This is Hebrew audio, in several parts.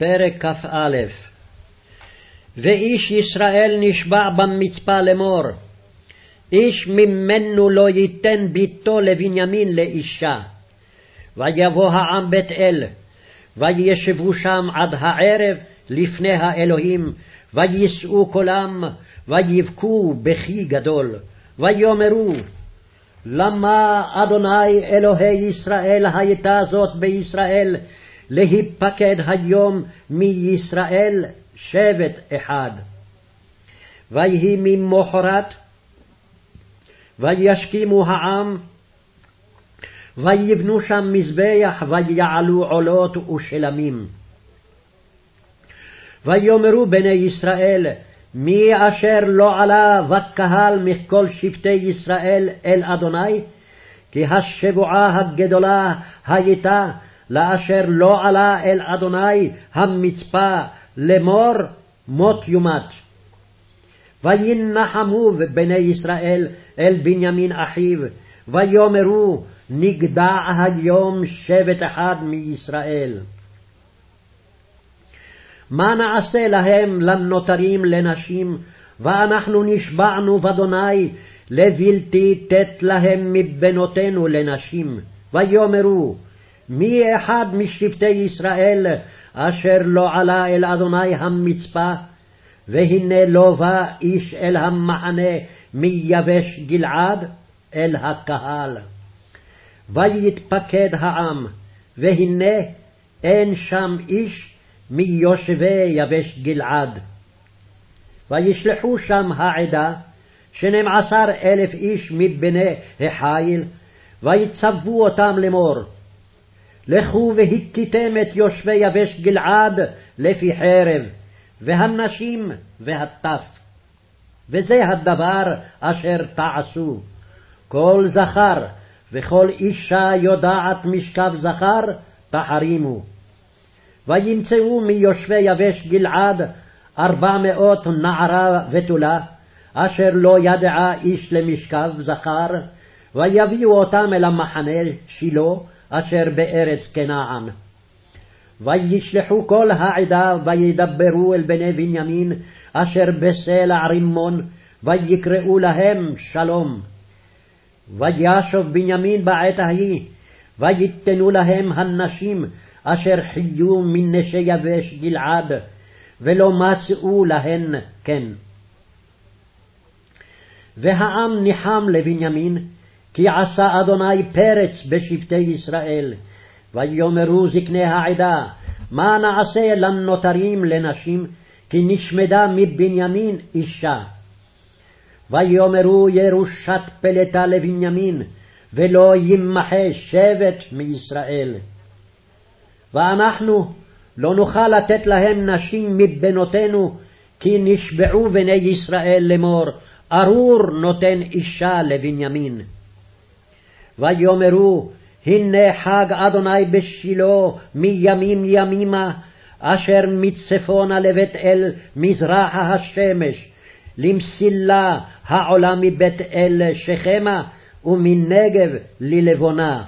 פרק כ"א ואיש ישראל נשבע במצפה לאמור, איש ממנו לא ייתן ביתו לבנימין לאישה. ויבוא העם בית אל, וישבו שם עד הערב לפני האלוהים, ויישאו קולם, ויבכו בכי גדול, ויאמרו, למה אדוני אלוהי ישראל הייתה זאת בישראל, להיפקד היום מישראל שבט אחד. ויהי ממחרת, וישכימו העם, ויבנו שם מזבח, ויעלו עולות ושלמים. ויאמרו בני ישראל, מי אשר לא עלה בקהל מכל שבטי ישראל אל אדוני? כי השבועה הגדולה הייתה לאשר לא עלה אל אדוני המצפה לאמור מות יומת. וינחמו בני ישראל אל בנימין אחיו, ויאמרו נגדע היום שבט אחד מישראל. מה נעשה להם לנותרים לנשים, ואנחנו נשבענו באדוני לבלתי תת להם מבנותינו לנשים. ויאמרו מי אחד משבטי ישראל אשר לא עלה אל אדוני המצפה, והנה לא בא איש אל המחנה מיבש גלעד אל הקהל. ויתפקד העם, והנה אין שם איש מיושבי יבש גלעד. וישלחו שם העדה, שנים עשר אלף איש מבני החיל, ויצוו אותם לאמור, לכו והכיתם את יושבי יבש גלעד לפי חרב, והנשים והטף. וזה הדבר אשר תעשו. כל זכר וכל אישה יודעת משכב זכר, תחרימו. וימצאו מיושבי יבש גלעד ארבע מאות נערה ותולה, אשר לא ידעה איש למשכב זכר, ויביאו אותם אל המחנה שילה, אשר בארץ כנען. וישלחו כל העדה וידברו אל בני בנימין אשר בסלע רימון ויקראו להם שלום. וישוב בנימין בעת ההיא ויתנו להם הנשים אשר חיו מנשי יבש גלעד ולא מצאו להן כן. והעם ניחם לבנימין כי עשה אדוני פרץ בשבטי ישראל. ויאמרו זקני העדה, מה נעשה לנותרים לנשים, כי נשמדה מבנימין אישה. ויאמרו ירושת פלטה לבנימין, ולא ימחה שבט מישראל. ואנחנו לא נוכל לתת להם נשים מבנותינו, כי נשבעו בני ישראל לאמור, ארור נותן אישה לבנימין. ויאמרו הנה חג אדוני בשילה מימים ימימה, אשר מצפונה לבית אל מזרחה השמש, למסילה העולה מבית אל שכמה, ומנגב ללבונה.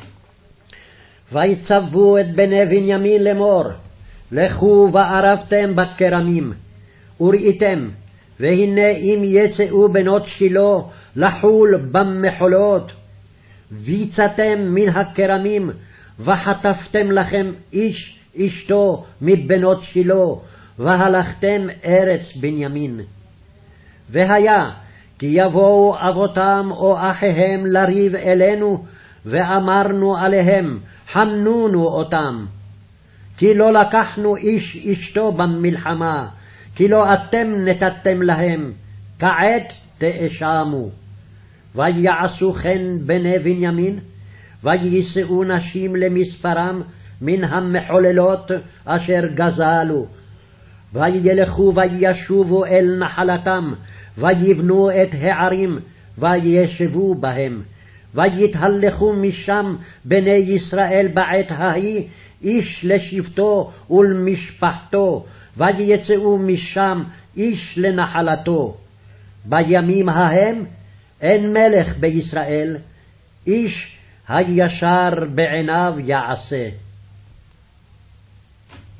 ויצוו את בני בנימין לאמור, לכו וערבתם בכרמים, וראיתם, והנה אם יצאו בנות שילה לחול במחולות, ויצאתם מן הכרמים, וחטפתם לכם איש אשתו מבנות שילה, והלכתם ארץ בנימין. והיה כי יבואו אבותם או אחיהם לריב אלינו, ואמרנו עליהם, חנונו אותם. כי לא לקחנו איש אשתו במלחמה, כי לא אתם נתתם להם, כעת תאשמו. ויעשו כן בני בנימין, ויישאו נשים למספרם מן המחוללות אשר גזלו. וילכו וישובו אל נחלתם, ויבנו את הערים, וישבו בהם. ויתהלכו משם בני ישראל בעת ההיא, איש לשבטו ולמשפחתו, ויצאו משם איש לנחלתו. בימים ההם אין מלך בישראל, איש הישר בעיניו יעשה.